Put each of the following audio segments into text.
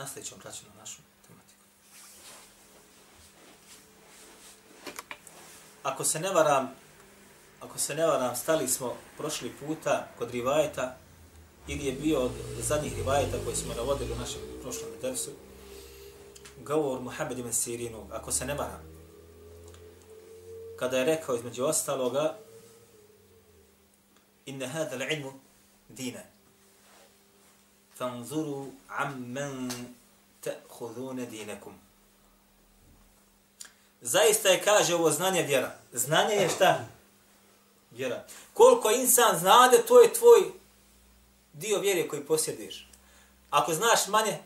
Nastavit ćemo praći na našu tematiku. Ako se ne varam, ako se ne varam, stali smo prošli puta kod rivajeta, ili je bio od zadnjih rivajeta koji smo navodili u našem prošlom dersu, govor Muhammed ibn Sirinu, ako se ne varam, kada je rekao između ostaloga, inne hada l'ilmu dina, fanzuru amman ta'khudhuna dinakum. Zaista je, kaže, ovo znanje vjera. Znanje je šta? Vjera. Koliko insan znade, to je tvoj dio vjere koji posjediš. Ako znaš manje,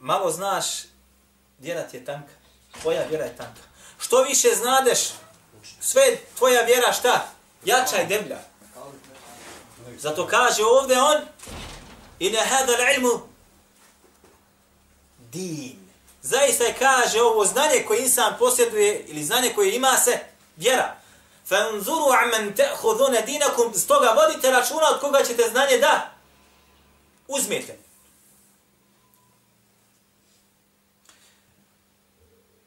malo znaš, vjera ti je tanka. Tvoja vjera je tanka. Što više znadeš, sve tvoja vjera šta? Jača i deblja. Zato kaže ovdje on, Ine hada ilmu din. Zaista je kaže ovo znanje koje insan posjeduje ili znanje koje ima se vjera. Fanzuru amman ta'khuduna dinakum stoga vodite računa od koga ćete znanje da uzmete.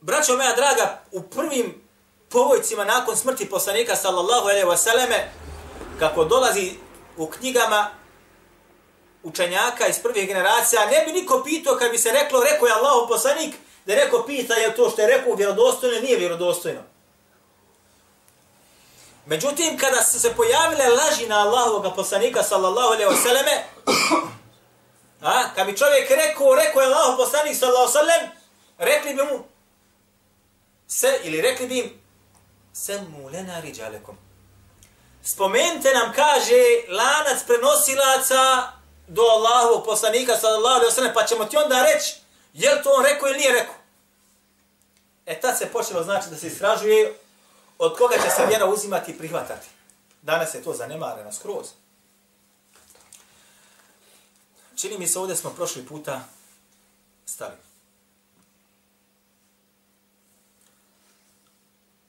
Braćo moja draga, u prvim povojcima nakon smrti poslanika sallallahu alejhi ve selleme kako dolazi u knjigama učenjaka iz prvih generacija, ne bi niko pitao kad bi se reklo, rekao je Allahu poslanik, da je neko pita je to što je rekao vjerodostojno, nije vjerodostojno. Međutim, kada su se pojavile laži na Allahovog poslanika, sallallahu alaihi wasallame, a, kad bi čovjek rekao, rekao je Allahov poslanik, sallallahu sallam, rekli bi mu, se, ili rekli bi im, semu lena riđalekom. Spomenite nam, kaže, lanac prenosilaca do Allahovog poslanika sallallahu alejhi ve sellem pa ćemo ti onda reći je li to on rekao ili nije rekao. E tad se počelo znači da se istražuje od koga će se vjera uzimati i prihvatati. Danas je to zanemareno skroz. Čini mi se ovdje smo prošli puta stali.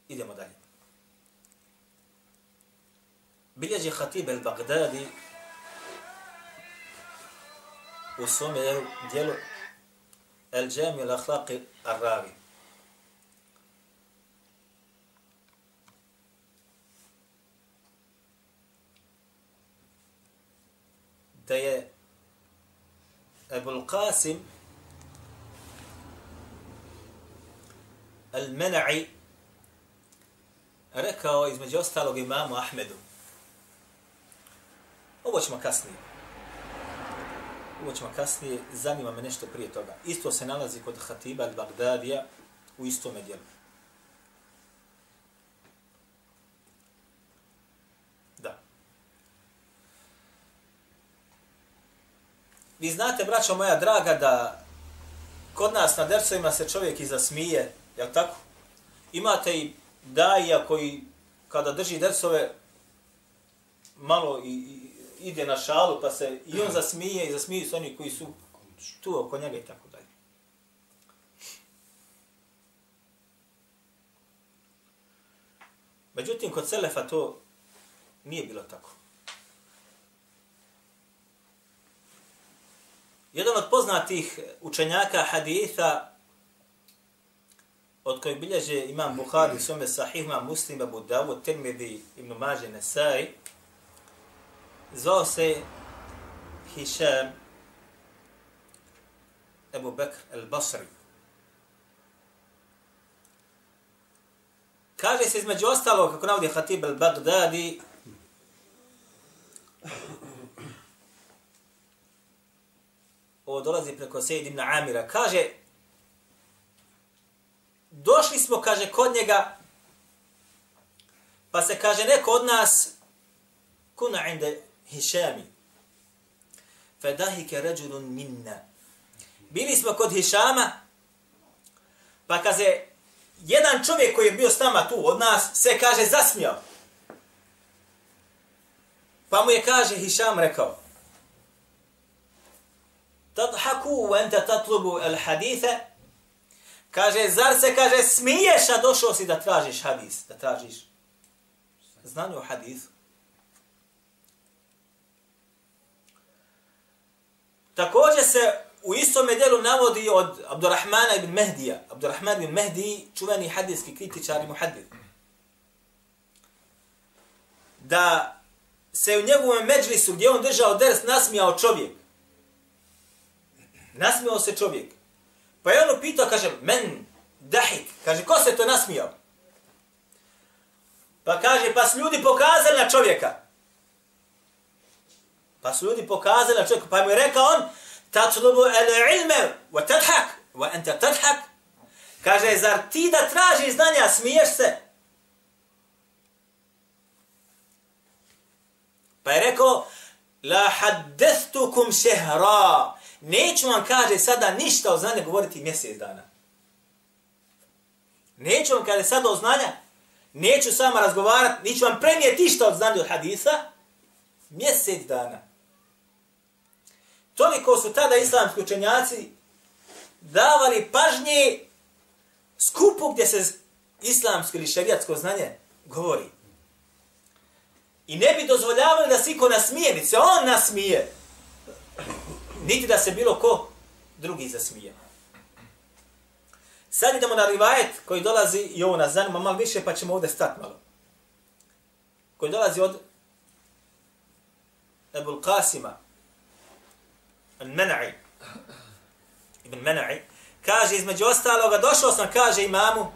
Idemo dalje. Bilježi Hatib el-Baghdadi u svome dijelu, El Džemi al Akhlaqi al Da je Ebul Qasim al Mena'i rekao između ostalog imamu Ahmedu. Ovo ćemo kasnije uvoćemo kasnije, zanima me nešto prije toga. Isto se nalazi kod Hatiba al-Bagdadija u istom dijelu. Da. Vi znate, braćo moja draga, da kod nas na dersovima se čovjek i zasmije, jel tako? Imate i daija koji kada drži dersove malo i, i ide na šalu, pa se i on zasmije i zasmiju se oni koji su tu oko njega i tako dalje. Međutim, kod Selefa to nije bilo tako. Jedan od poznatih učenjaka haditha od kojeg bilježe imam Bukhari, Sume sahih, imam Muslim, Abu Dawud, Tirmidhi, Ibn Mađe, Nesai, zvao se Hišam Ebu Bekr el-Basri. Kaže se između ostalo, kako navodi Hatib el-Baghdadi, ovo dolazi preko Sejid ibn Amira, kaže, došli smo, kaže, kod njega, pa se kaže, neko od nas, kuna inde Hišami. fedahike ređulun minna. Bili smo kod Hišama, pa kaže, jedan čovjek koji je bio s nama tu od nas, se kaže zasmijao. Pa mu je kaže Hišam rekao, Tadhaku wa anta tatlubu al haditha. Kaže, zar se, kaže, smiješ, a došao si da tražiš hadis, da tražiš znanje o hadisu. Također se u istom delu navodi od Abdurrahmana ibn Mehdija. Abdurrahman ibn Mehdi, čuveni hadijski kritičar i muhadid. Da se u njegovom međlisu gdje on držao ders nasmijao čovjek. Nasmijao se čovjek. Pa je on upitao, kaže, men, dahik. Kaže, ko se to nasmijao? Pa kaže, pa su ljudi pokazali na čovjeka. Pa su ljudi pokazali na čovjeku, Pa mu je rekao on, tatlubu el ilme, wa tadhak, wa enta tadhak. Kaže, zar ti da traži znanja, smiješ se? Pa je rekao, la haddethtukum šehra. Neću vam, kaže, sada ništa o znanju govoriti mjesec dana. Neću vam, kaže, sada o znanja, neću sama razgovarati, neću vam prenijeti ništa od znanja od hadisa, mjesec dana. Toliko su tada islamski učenjaci davali pažnje skupu gdje se islamsko ili šerijatsko znanje govori. I ne bi dozvoljavali da se iko nasmije, niti se on nasmije, niti da se bilo ko drugi zasmije. Sad idemo na rivajet koji dolazi, i ovo nas zanima malo više, pa ćemo ovdje stati malo. Koji dolazi od Ebul Qasima, Al-Mena'i, Ibn Mena'i, kaže između ostaloga, došao sam, kaže imamu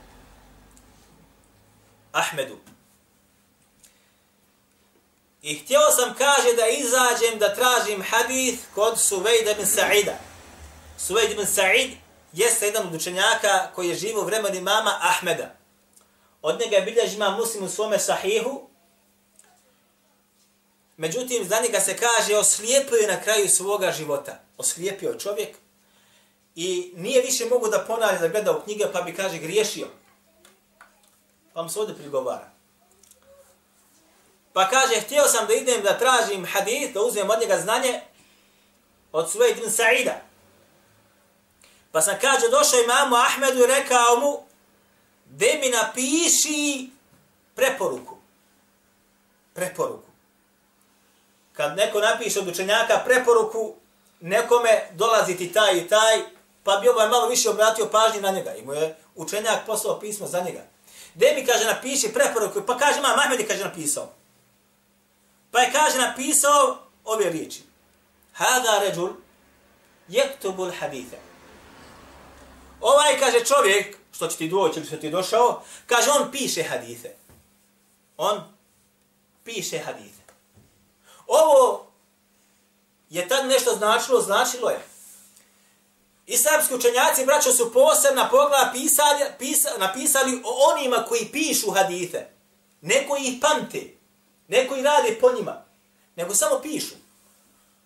Ahmedu. I htio sam, kaže, da izađem da tražim hadith kod Suvejda bin Sa'ida. Suvejd bin Sa'id jeste jedan od učenjaka koji je živo u vremenu imama Ahmeda. Od njega je bilježi imam muslim u svome sahihu. Međutim, za njega se kaže, oslijepio je na kraju svoga života. Oslijepio čovjek i nije više mogu da ponavlja da gleda u knjige, pa bi kaže griješio. Pa mu se ovdje prigovara. Pa kaže, htio sam da idem da tražim hadith, da uzmem od njega znanje od svoje ibn Sa'ida. Pa sam kaže, došao imamu Ahmedu i rekao mu, da mi napiši preporuku. Preporuku. Kad neko napiše od učenjaka preporuku, nekome dolazi ti taj i taj, pa bi ovaj malo više obratio pažnje na njega. I mu je učenjak poslao pismo za njega. Gdje mi kaže, napiši preporuku, pa kaže, ma, Mahmed je kaže napisao. Pa je kaže napisao ove riječi. Hada ređul jektubul haditha. Ovaj kaže čovjek, što će ti doći ili što ti došao, kaže on piše hadithe. On piše hadithe. Ovo je tad nešto značilo, značilo je. Islamski učenjaci, braćo, su posebna pogleda pisali, pisa, napisali o onima koji pišu hadithe. Neko ih pamte, neko ih rade po njima, nego samo pišu.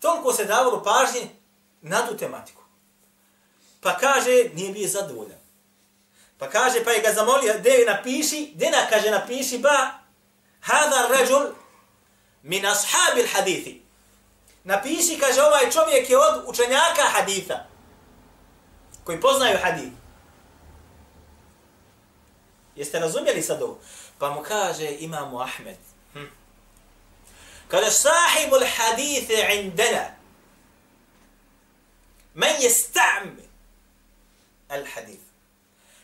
Toliko se davalo pažnje na tu tematiku. Pa kaže, nije bio zadovoljan. Pa kaže, pa je ga zamolio, gdje napiši, gdje na kaže napiši, ba, hada rađul min ashabil hadithi. Napiši, kaže, ovaj čovjek je od učenjaka haditha, koji poznaju hadith. Jeste razumjeli sad ovo? Pa mu kaže, imamu Ahmed. Hm. Kada sahibul l-hadithi indena, men je sta'mi, al hadith.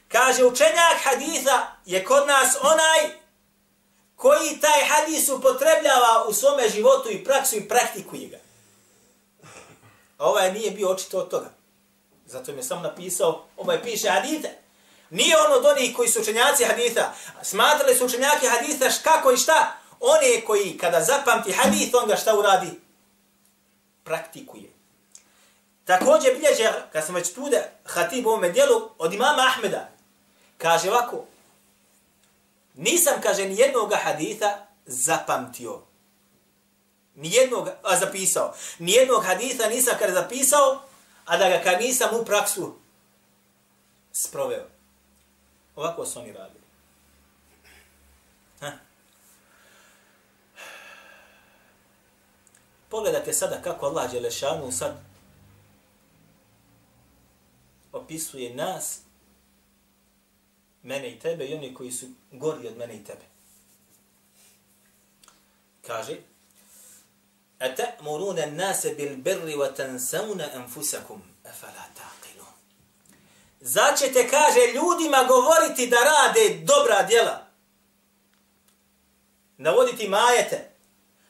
Kaže učenjak haditha je kod nas onaj koji taj hadis upotrebljava u svome životu i praksu i praktikuje ga. Ovaj nije bio očito od toga. Zato mi je sam napisao, ovaj piše hadite. Nije on od onih koji su učenjaci haditha. Smatrali su učenjaki haditha kako i šta? One koji kada zapamti hadith, on ga šta uradi? Praktikuje. Također bilježe, kad sam već tude, hatib u ovome dijelu, od imama Ahmeda, kaže ovako, nisam, kaže, ni jednog haditha zapamtio. Nijednog, a zapisao. Ni jednog haditha nisam kaže, zapisao, a da ga kad nisam u praksu sproveo. Ovako su oni radili. Ha? Pogledajte sada kako Allah Đelešanu sad opisuje nas, mene i tebe i oni koji su gori od mene i tebe. Kaže, أتأمرون الناس بالبر وتنسون أنفسكم أفلا تعقلون Začete, kaže, ljudima govoriti da rade dobra djela. Navoditi im ajete,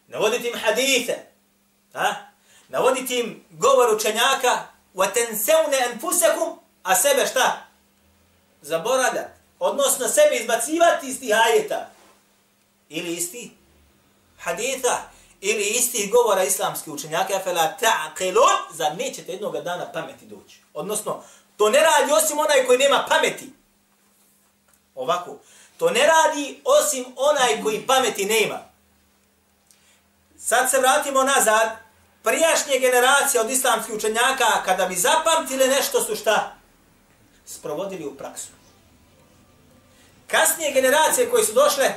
navoditi im hadite, a? navoditi im govor učenjaka, وَتَنْسَوْنَ أَنْفُسَكُمْ A sebe šta? Zaboravljati. Odnosno sebe izbacivati iz tih ajeta. Ili isti haditha ili istih govora islamskih učenjaka, fela ta'qilun, za nećete jednog dana pameti doći. Odnosno, to ne radi osim onaj koji nema pameti. Ovako, to ne radi osim onaj koji pameti nema. Sad se vratimo nazad, prijašnje generacije od islamskih učenjaka, kada bi zapamtile nešto su šta? Sprovodili u praksu Kasnije generacije koje su došle,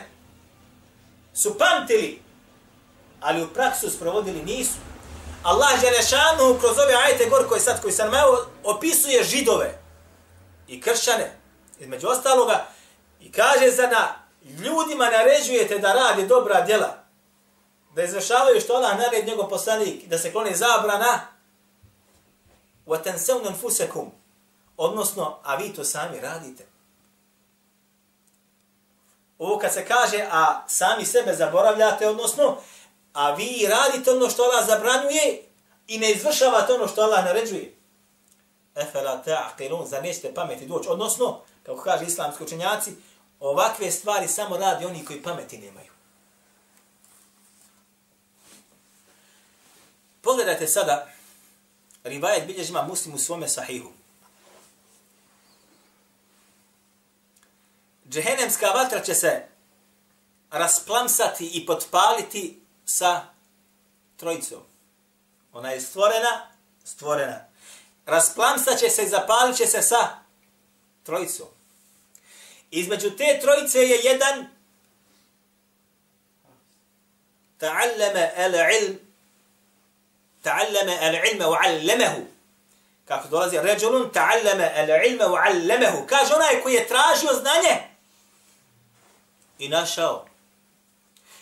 su pamtili ali u praksu sprovodili nisu. Allah Želešanu kroz ove ajete gor koje sad koji sam imao opisuje židove i kršćane između ostaloga i kaže za na ljudima naređujete da radi dobra djela da izvršavaju što Allah nared njegov poslanik da se klone zabrana وَتَنْسَوْنَ انْفُسَكُمْ odnosno a vi to sami radite ovo kad se kaže a sami sebe zaboravljate odnosno a vi radite ono što Allah zabranjuje i ne izvršavate ono što Allah naređuje. Efela ta'qilun, za nećete pameti doći. Odnosno, kako kaže islamski učenjaci, ovakve stvari samo radi oni koji pameti nemaju. Pogledajte sada, rivajet bilježima muslim u svome sahihu. Džehennemska vatra će se rasplamsati i potpaliti sa trojicom. Ona je stvorena, stvorena. Rasplamsat će se i zapalit će se sa trojicom. Između te trojice je jedan ta'allama al-ilm ta'allama al-ilma wa 'allamahu kako dolazi rajulun ta'allama al-ilma wa 'allamahu kaže onaj koji je tražio znanje i našao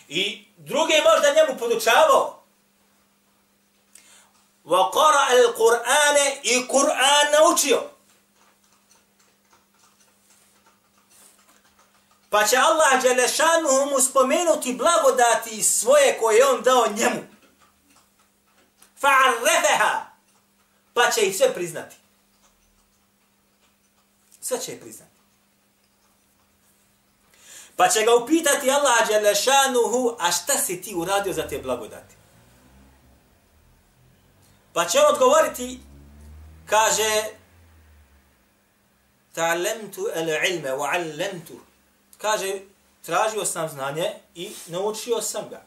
I druge možda njemu podučavao. Wa qara al-Qur'ane i Kur'an naučio. Pa će Allah Đelešanu mu spomenuti blagodati svoje koje on dao njemu. Fa'arrefeha. Pa će ih sve priznati. Sve će ih priznati. Pa će ga upitati Allah Đelešanuhu, a šta si ti uradio za te blagodati? Pa će on odgovoriti, kaže, ta'allamtu el ilme wa 'allamtu. Kaže, tražio sam znanje i naučio sam ga.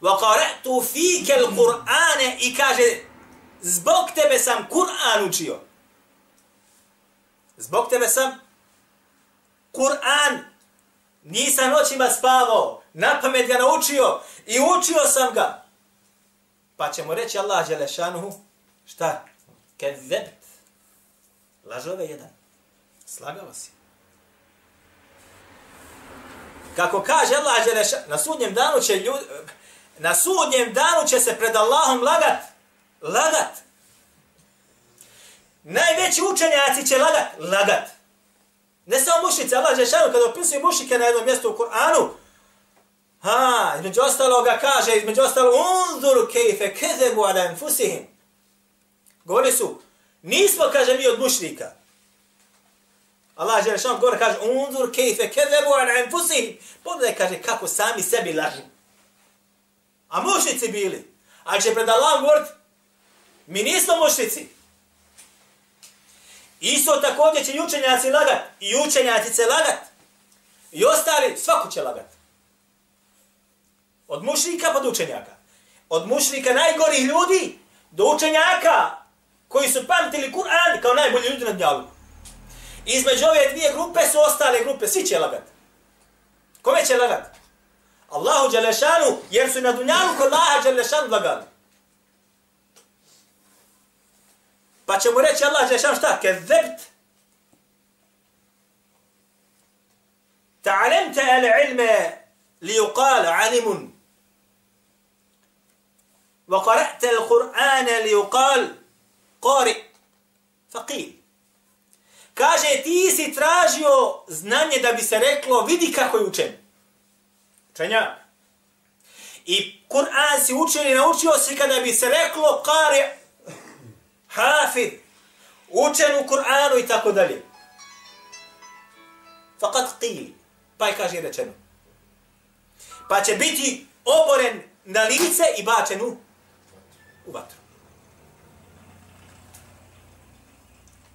Wa qara'tu fike al-Qur'ana i kaže, zbog tebe sam Kur'an učio. Zbog tebe sam Kur'an Nisam noćima spavao, na pamet ga naučio i učio sam ga. Pa ćemo reći Allah Đelešanuhu, šta? Kezebt. Lažove jedan. Slagao si. Kako kaže Allah Đelešanuhu, na sudnjem danu će ljudi, na sudnjem danu će se pred Allahom lagat. Lagat. Najveći učenjaci će lagat. Lagat. Ne samo mušice, Allah Žešanu kada opisuje mušike na jednom mjestu u Kur'anu, ha, između ostaloga kaže, između ostalo, unzuru kejfe kezebu ala enfusihim. Govori su, nismo, kaže mi, od mušnika. Allah Žešanu govori, kaže, unzur kejfe kezebu ala enfusihim. Pogledaj, kaže, kako sami sebi lažu. A mušnici bili. A će pred Allahom govoriti, mi nismo mušnici. Isto također će i učenjaci lagat. I učenjaci će lagat. I ostali, svako će lagat. Od mušnika pod pa učenjaka. od mušnika najgorih ljudi do učenjaka koji su pamtili Kur'an kao najbolji ljudi na dnjalu. Između ove dvije grupe su ostale grupe, svi će lagat. Kome će lagat? Allahu Đelešanu, jer su na dunjalu kod Allaha Đelešanu lagali. Pa će mu reći Allah Đelešanu šta? Kezebt. Ta'alemte el ilme li uqal alimun. Wa qara'te el Kur'ane li uqal qari. Faqil. Kaže, ti si tražio znanje da bi se reklo, vidi kako je učen. Učenja. I Kur'an si učio i naučio si kada bi se reklo, qari' hafid, učen u Kur'anu i tako dalje. Fakat qili, pa je kaže rečeno. Pa će biti oboren na lice i bačen u, u vatru.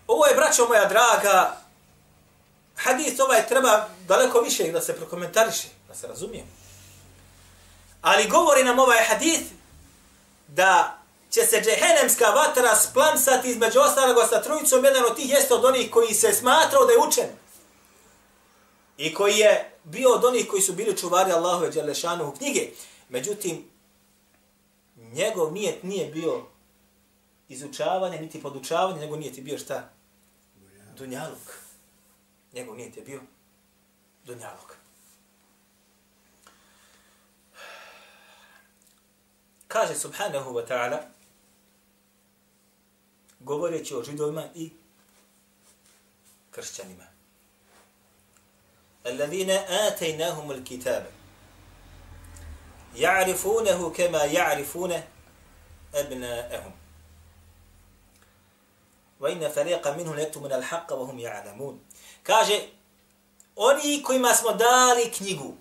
Ovo je, braćo moja draga, hadis ovaj treba daleko više da se prokomentariše, da se razumije. Ali govori nam ovaj hadis da će se džehenemska vatra splamsati između ostalog sa trojicom, jedan od tih jeste od onih koji se smatrao da je učen. I koji je bio od onih koji su bili čuvari Allahove Đelešanu u knjige. Međutim, njegov nijet nije bio izučavanje, niti podučavanje, nego nije ti bio šta? Dunjaluk. Njegov nije ti bio Dunjaluk. Kaže subhanahu wa ta'ala, govoreći o židovima i kršćanima. الذين آتيناهم الكتاب يعرفونه كما يعرفون أبناءهم وإن فريقا منهم يكتمون الحق وهم يعلمون kaže oni kojima smo dali knjigu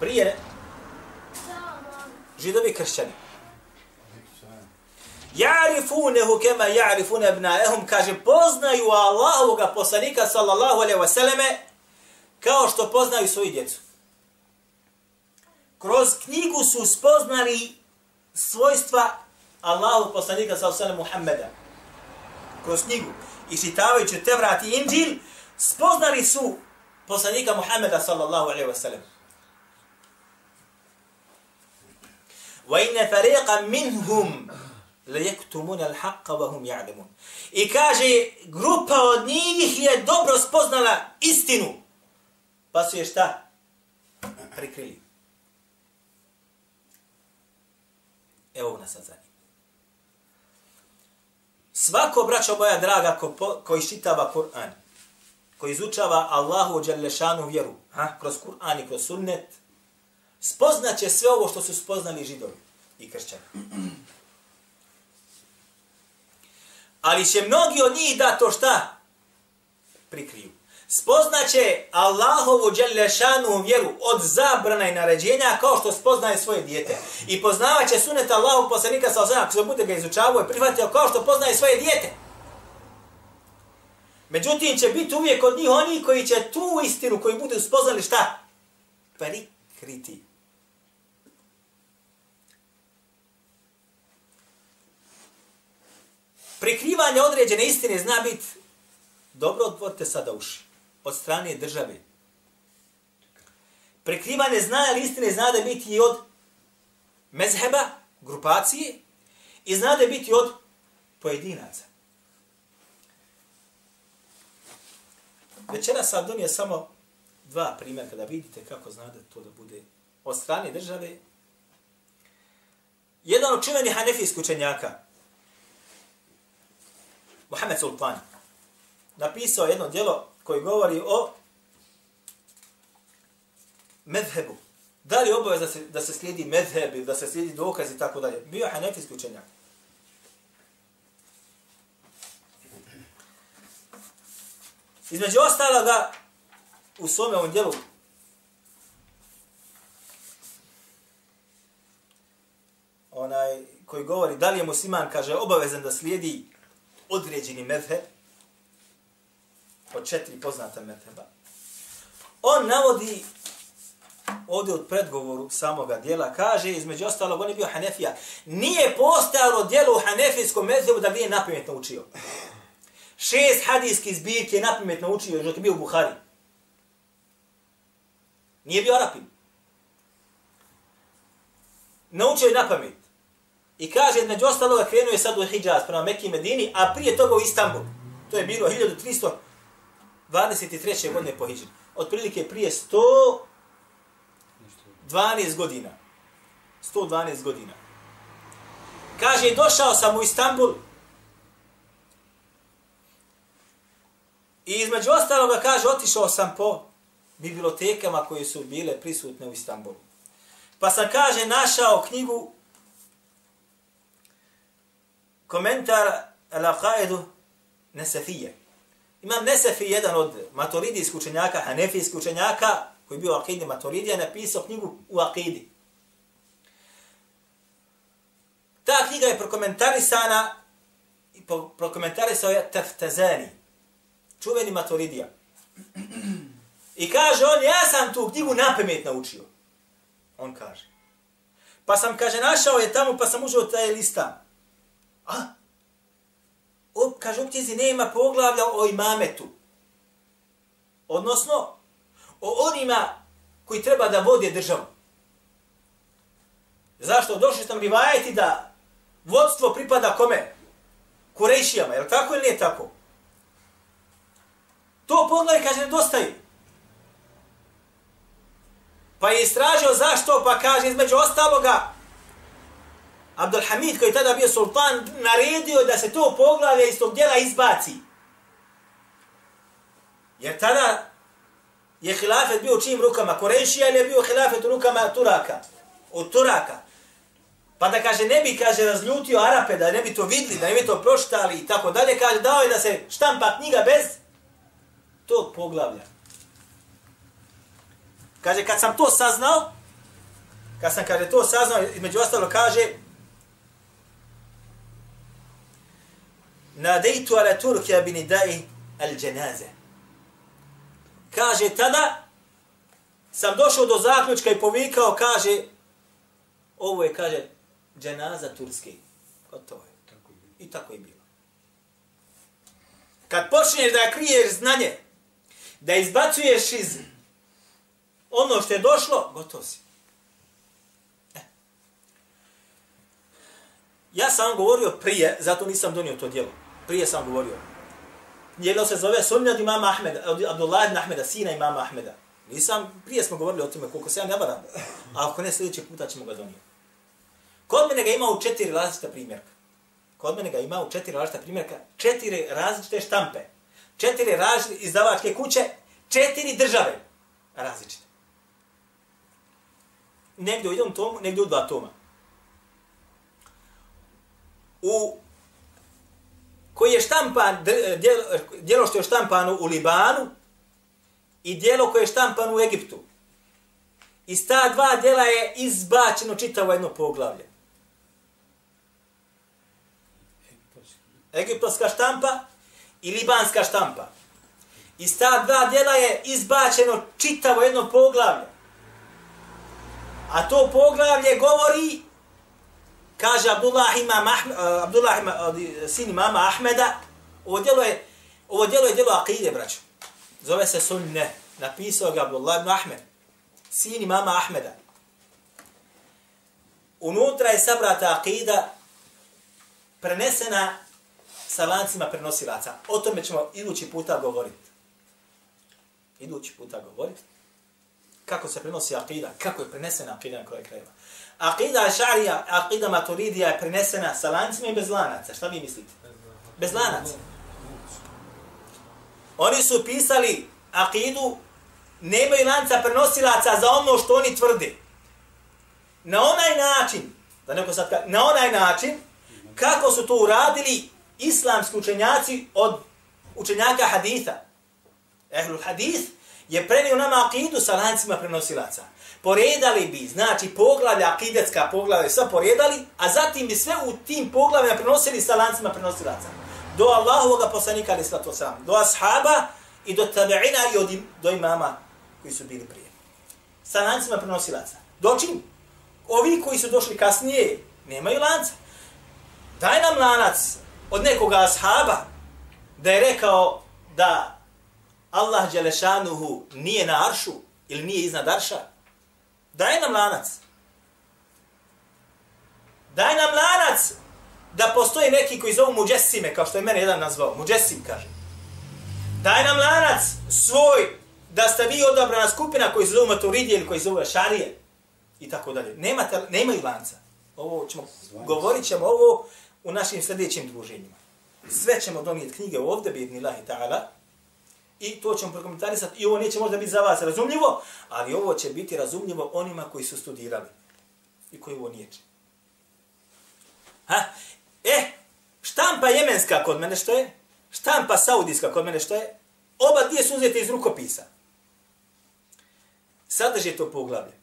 prije židovi kršćani Ja'rifunehu kema ja'rifune abnaehum, kaže, poznaju Allahovog poslanika, sallallahu alaihi ve selleme kao što poznaju svoju djecu. Kroz knjigu su spoznali svojstva Allahovog poslanika sallallahu alejhi Muhammeda. Kroz knjigu i čitavajući Tevrat i Inđil spoznali su poslanika Muhammeda sallallahu alejhi ve sellem. Wa inna fariqan الْحَقَّ وَهُمْ يَعْلَمُونَ wa hum ya'lamun. I kaže grupa od njih je dobro spoznala istinu. Pa su je šta? Prikrili. Evo nas sad zanima. Svako, braćo moja draga, ko, po, ko iščitava Kur'an, ko izučava Allahu Đalešanu vjeru, ha, kroz Kur'an i kroz sunnet, spoznaće sve ovo što su spoznali židovi i kršćani. Ali će mnogi od njih da to šta? Prikriju spoznaće Allahovu dželešanu vjeru od zabrana i naređenja kao što spoznaje svoje dijete. I poznavaće sunet Allahu poslanika sa osam, ako se bude ga izučavao i prihvatio kao što poznaje svoje dijete. Međutim, će biti uvijek od njih oni koji će tu istinu koju budu spoznali šta? Prikriti. Prikrivanje određene istine zna biti dobro otvorite sada uši od strane države. Prekrivanje zna ili istine zna da biti i od mezheba, grupacije, i zna da biti od pojedinaca. Večera sam donio samo dva primjera kada vidite kako zna da to da bude od strane države. Jedan od čuvenih hanefijskih učenjaka, Mohamed Sultan, napisao jedno djelo koji govori o medhebu. Da li obavez da se, da se slijedi medheb da se slijedi dokaz i tako dalje. Bio hanefijski učenjak. Između ostaloga, u svome ovom djelu onaj koji govori da li je musliman, kaže, obavezan da slijedi određeni medheb, od četiri poznata medheba, On navodi ovdje od predgovoru samoga dijela, kaže, između ostalog, on je bio Hanefija. Nije postojalo dijelo u Hanefijskom mezebu da nije napamet naučio. Šest hadijskih zbirke je napamet naučio, još je bio u Buhari. Nije bio Arapin. Naučio je napamet. I kaže, među ostaloga, krenuo je sad u Hidžaz prema Mekki i Medini, a prije toga u Istanbul. To je bilo 1323. godine po Hidži. Otprilike prije 112 godina. 112 godina. Kaže, došao sam u Istanbul i između ostaloga, kaže, otišao sam po bibliotekama koje su bile prisutne u Istanbulu. Pa sam, kaže, našao knjigu komentar Al-Aqaidu Nesefije. Imam Nesefi, jedan od maturidijskih učenjaka, hanefijskih učenjaka, koji je bio u Aqidi Maturidija, napisao knjigu u Aqidi. Ta knjiga je prokomentarisana i prokomentarisao je Taftazani, čuveni Maturidija. I kaže on, ja sam tu knjigu napamet naučio. On kaže. Pa sam, kaže, našao je tamo, pa sam užao taj listan. A? O, kaže, u knjizi nema poglavlja o imametu. Odnosno, o onima koji treba da vode državu. Zašto? Došli sam rivajati da vodstvo pripada kome? Kurejšijama, je li tako ili nije tako? To poglavlje, kaže, nedostaje. Pa je istražio zašto, pa kaže, između ostaloga, Abdul Hamid, koji je tada bio sultan, naredio da se to poglavlje iz tog djela izbaci. Jer tada je hilafet bio u čim rukama? Korejšija ili je bio hilafet u rukama Turaka? Od Turaka. Pa da kaže, ne bi, kaže, razljutio Arape, da ne bi to vidli, da ne bi to proštali i tako dalje, kaže, dao je da se štampa knjiga bez tog poglavlja. Kaže, kad sam to saznao, kad sam, kaže, to saznao, između ostalo kaže, nadejtu ala Turkija bin dai al dženaze. Kaže, tada sam došao do zaključka i povikao, kaže, ovo je, kaže, dženaza turski. Gotovo je. I tako je bilo. Kad počneš da kriješ znanje, da izbacuješ iz ono što je došlo, gotovo si. E. Ja sam govorio prije, zato nisam donio to djelo. Prije sam govorio. Djelo se zove Sunnat imama Ahmeda, Abdullah ibn Ahmeda, sina imama Ahmeda. Nisam, prije smo govorili o tome koliko se ja ne varam. A ako ne, sljedeći puta ćemo ga donijeti. Kod mene ga ima u četiri različita primjerka. Kod mene ga ima u četiri različita primjerka. Četiri različite štampe. Četiri različite izdavačke kuće. Četiri države. Različite. Negdje u jednom tomu, negdje u dva toma. U koji je štampan, eh, djelo, eh, djelo što je štampano u Libanu i djelo koje je štampano u Egiptu. Iz ta dva djela je izbačeno čitavo jedno poglavlje. Egiptovska štampa i libanska štampa. Iz ta dva djela je izbačeno čitavo jedno poglavlje. A to poglavlje govori kaže Abdullah imam Ahmed, uh, eh, Abdullah ima, uh, sin imama Ahmeda, ovo djelo je, ovo djelo je djelo akide, braćo. Zove se sunne. Napisao ga Abdullah ibn Ahmed. Sin imama Ahmeda. Unutra je sabrata akida prenesena sa lancima prenosilaca. O tome ćemo idući puta govoriti. Idući puta govoriti. Kako se prenosi akida, kako je prenesena akida na koje krajeva. Aqida Ašarija, Aqida Maturidija je prenesena sa lancima i bez lanaca. Šta vi mislite? Bez lanaca. Oni su pisali Aqidu, nemaju lanca prenosilaca za ono što oni tvrde. Na onaj način, da neko sad kaže, na onaj način, kako su to uradili islamski učenjaci od učenjaka haditha. Ehlul hadith je prenio nama Aqidu sa lancima prenosilaca poredali bi, znači poglavlja, akidetska poglavlja, sve poredali, a zatim bi sve u tim poglavljama prenosili sa lancima prenosilaca. Do Allahovog poslanika, ali svato sam, do ashaba i do tabeina i od, do imama koji su bili prije. sa lancima prenosilaca. Dočim, ovi koji su došli kasnije, nemaju lanca. Daj nam lanac od nekoga ashaba da je rekao da Allah Đelešanuhu nije na aršu ili nije iznad arša. Daj nam lanac. Daj nam lanac da postoji neki koji zovu muđesime, kao što je mene jedan nazvao. Muđesim, kaže. Daj nam lanac svoj da ste vi odabrana skupina koji se zovu maturidije ili koji se zovu šarije i tako dalje. Nemate, nemaju lanca. Ovo ćemo, govorit ćemo ovo u našim sljedećim druženjima. Sve ćemo donijeti knjige ovdje, bi idni lahi ta'ala, i to ćemo prokomentarisati. I ovo neće možda biti za vas razumljivo, ali ovo će biti razumljivo onima koji su studirali i koji ovo niječe. Ha? E, štampa jemenska kod mene što je? Štampa saudijska kod mene što je? Oba dvije su uzete iz rukopisa. Sadrži to poglavlje.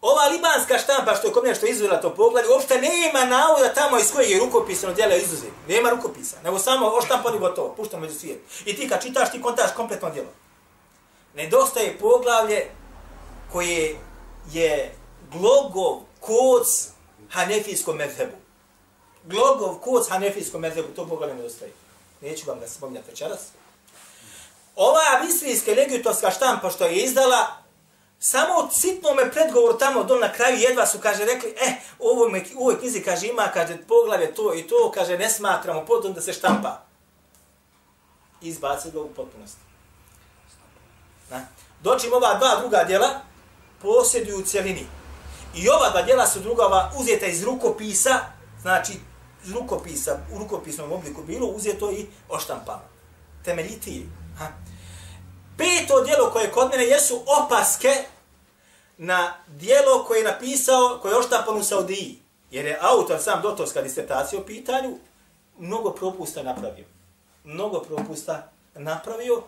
Ova libanska štampa što je kod što je izvela to poglavlje, uopšte nema navoda tamo iz kojeg je rukopisano djelo izuzet. Nema rukopisa, nego samo oštampani gotovo, puštamo među svijet. I ti kad čitaš, ti kontaš kompletno djelo. Nedostaje poglavlje koje je glogov koc hanefijskom medhebu. Glogov koc hanefijskom medhebu, to poglavlje nedostaje. Neću vam ga spominjati večeras. Ova misrijska legiutovska štampa što je izdala, samo od sitnome predgovor tamo do na kraju jedva su, kaže, rekli, eh, ovo ovoj, u ovoj knjizi, kaže, ima, kaže, poglavlje to i to, kaže, ne smatramo potom da se štampa. Izbacili ga u potpunosti. Na. Dočim ova dva druga djela, posjeduju u cijelini. I ova dva djela su drugava uzeta iz rukopisa, znači, iz rukopisa, u rukopisnom obliku bilo, uzeto i oštampano. Temeljitiji. Ha. Peto dijelo koje kod mene jesu opaske na dijelo koje je napisao, koje je oštapan u Saudiji. Jer je autor sam dotovska disertacija o pitanju, mnogo propusta napravio. Mnogo propusta napravio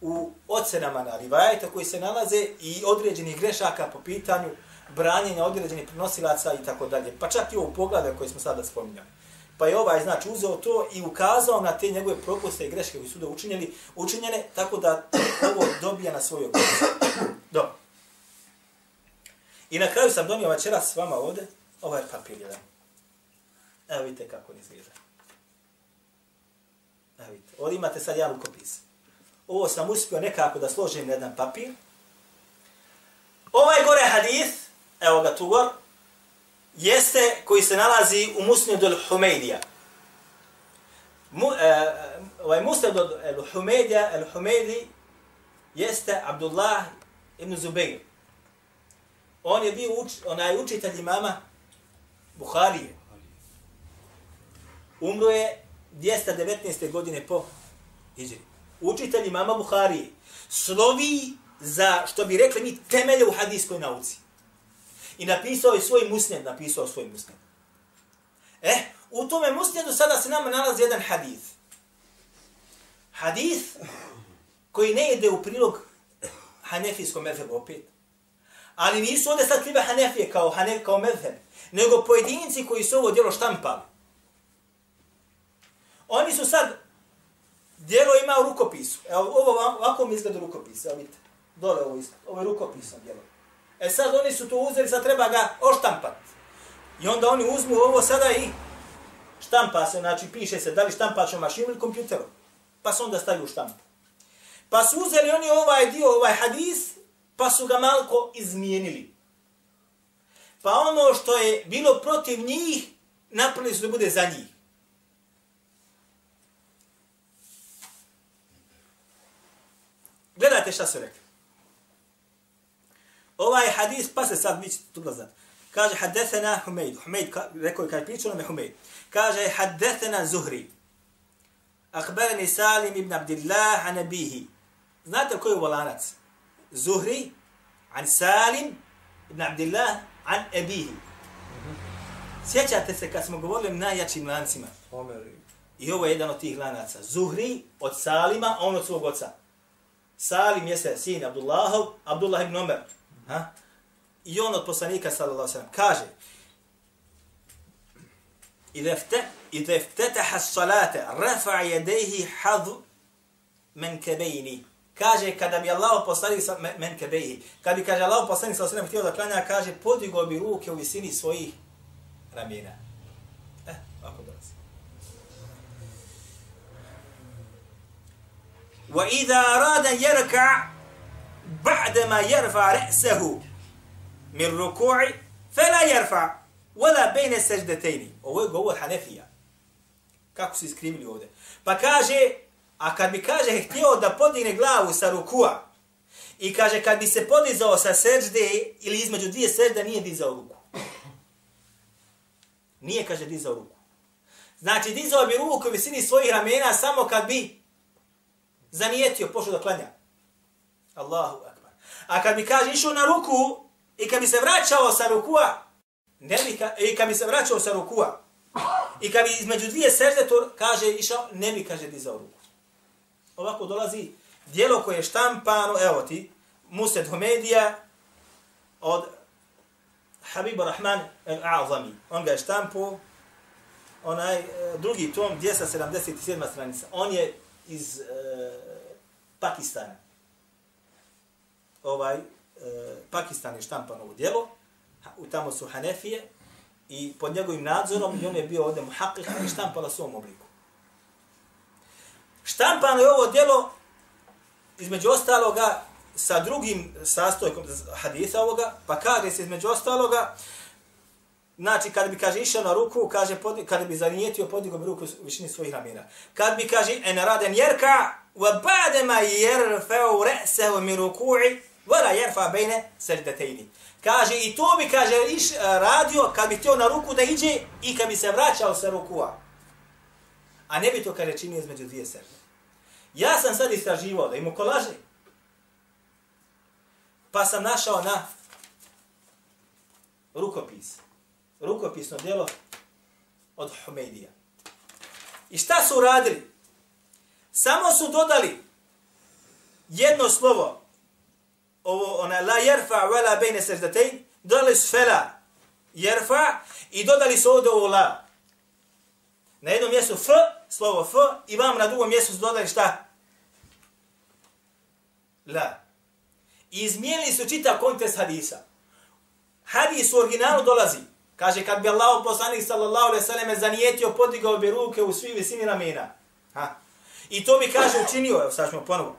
u ocenama na rivajeta koji se nalaze i određenih grešaka po pitanju branjenja određenih prenosilaca i tako dalje. Pa čak i ovo poglavlje koje smo sada spominjali. Pa je ovaj, znači, uzeo to i ukazao na te njegove propuste i greške koji su da učinjeli, učinjene, tako da ovo dobija na svoju obranu. Dobro. I na kraju sam donio večeras s vama ovde ovaj papir jedan. Evo vidite kako on izgleda. Evo vidite. Ovdje imate sad jedan rukopis. Ovo sam uspio nekako da složim na jedan papir. Ovaj gore hadith, evo ga tu gore, jeste koji se nalazi u Musnedu al-Humeydija. Mu, e, ovaj Musnedu al-Humeydija, al-Humeydi, jeste Abdullah ibn Zubayr. On je bio uč, onaj učitelj imama Buharije. Umro je 219. godine po Hidžri. Učitelj imama Buharije. Slovi za, što bi rekli mi, temelje u hadijskoj nauci. I napisao je svoj musned, napisao svoj musned. E, u tome musnedu sada se nama nalazi jedan hadith. Hadith koji ne ide u prilog hanefijskom medhebu opet. Ali nisu ovdje sad krive hanefije kao, hane, kao medheb, nego pojedinci koji su ovo djelo štampali. Oni su sad, djelo ima u rukopisu. Evo, ovo ovako mi izgleda rukopis, evo vidite. Dole ovo izgleda, ovo je rukopisno djelo. E sad oni su to uzeli, sad treba ga oštampat. I onda oni uzmu ovo sada i štampa se, znači piše se da li štampaš mašinom mašinu ili kompjuteru. Pa se onda staviju štampu. Pa su uzeli oni ovaj dio, ovaj hadis, pa su ga malko izmijenili. Pa ono što je bilo protiv njih, napravili su da bude za njih. Gledajte šta su rekli. Ovaj hadis, pa se sad mi ćete tu gledati. Kaže, haddethena Humeid. Humeid, rekao je, kaže, pričao nam je Humeid. Kaže, haddethena Zuhri. Akberni Salim ibn Abdillah an abihi. Znate koji je volanac? Zuhri an Salim ibn Abdillah an abihi. Sjećate se kad smo govorili o najjačim lancima? I ovo je jedan od tih lanaca. Zuhri od Salima, on od svog oca. Salim jeste sin Abdullahov, Abdullah ibn Omer. Ha? I on od poslanika, sallallahu alaihi sallam, kaže, i da ftete has salate, rafa jedehi hadu men kebejni. Kaže, kada bi Allah poslanik, men kebejni, kada bi, kaže, Allah poslanik, sallallahu alaihi sallam, htio da klanja, kaže, podigo bi ruke u visini svojih ramena. Eh, ovako dolazi. Wa idha arada yarka' ba'dama yarfa ra'sahu min ruku'i fala yarfa wala bayna sajdatayn. Ovo je govor Hanefija. Kako su iskrivili ovdje? Pa kaže, a kad bi kaže htio da podigne glavu sa rukua i kaže kad bi se podizao sa seđde ili između dvije sežde nije dizao ruku. Nije, kaže, dizao ruku. Znači, dizao bi ruku u visini svojih ramena samo kad bi zanijetio, pošao da klanja. Allahu akbar. A kad bi, kaže, išao na ruku i kad bi se vraćao sa rukua, ne bi, ka, i kad bi se vraćao sa rukua, i kad bi između dvije sežde, to kaže, išao, ne bi, kaže, dizao ruku. Ovako dolazi dijelo koje je štampano, evo ti, Mused Homedija, od Habib Rahman al-A'zami. On ga je štampo, onaj e, drugi tom, 277. stranica. On je iz e, Pakistana. Ovaj, e, Pakistan je štampano u djelo, u tamo su Hanefije, i pod njegovim nadzorom, i on je bio ovdje muhaqih, i štampala svom obliku. Štampano je ovo djelo između ostaloga, sa drugim sastojkom hadisa ovoga, pa kaže se između ostaloga, znači kad bi kaže išao na ruku, kaže pod, kad bi zanijetio podigao bi ruku u višini svojih ramena. Kad bi kaže en raden jerka, wa badema jerfeu re'sehu mi ruku'i, Vara jerfa bejne seždetejni. Kaže i to bi kaže iš, eh, radio kad bi htio na ruku da iđe i kad bi se vraćao sa rukua. A ne bi to kaže činio između dvije srde. Ja sam sad istraživao da im kolaže. Pa sam našao na rukopis. Rukopisno djelo od Humeidija. I šta su uradili? Samo su dodali jedno slovo, ovo ona la jerfa wala bejne seždatein, dodali su fela jerfa i dodali su ovdje ovo la. Na jednom mjestu f, slovo f, i vam na drugom mjestu su dodali šta? La. I izmijenili su čitav kontekst hadisa. Hadis u originalu dolazi. Kaže, kad bi Allah poslanik sallallahu alaihi sallam zanijetio, podigao bi ruke u svi visini ramena. Ha. I to bi kaže učinio, evo sad ćemo ponovo.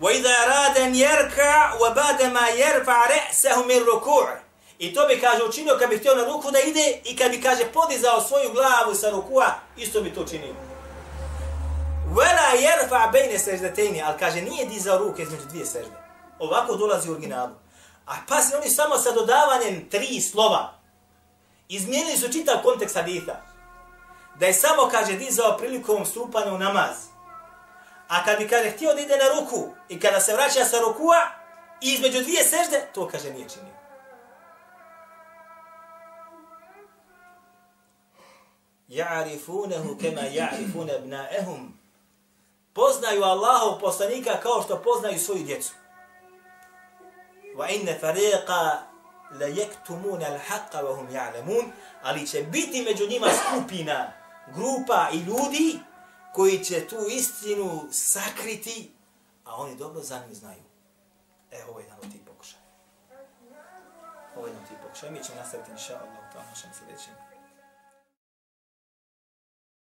وَإِذَا رَادَ يَرْكَعْ وَبَادَ مَا يَرْفَعْ رَأْسَهُ مِنْ رُكُوعِ I to bi kaže učinio kad bi htio na ruku da ide i kad bi kaže podizao svoju glavu sa rukua, isto bi to učinio. Vela jerfa bejne seždetejni, ali kaže nije dizao ruke između dvije sežde. Ovako dolazi u originalu. A pazi, oni samo sa dodavanjem tri slova izmijenili su čitav kontekst haditha. Da je samo, kaže, dizao prilikom stupanja u namaz. A kad bi, kaže, htio da ide na ruku i kada se vraća sa rukua i između dvije sežde, to, kaže, nije činio. Ja'rifunahu kema ja'rifuna abna'ehum poznaju Allahov poslanika kao što poznaju svoju djecu. Wa inna fariqa la yaktumun al-haqqa wa hum ya'lamun, ali će biti među njima skupina, grupa i ljudi koji će tu istinu sakriti, a oni dobro za nju znaju. E, ovo je jedan od tih pokušaja. Ovo je jedan od tih pokušaja. Mi ćemo nastaviti, inša Allah, u tom našem sljedećem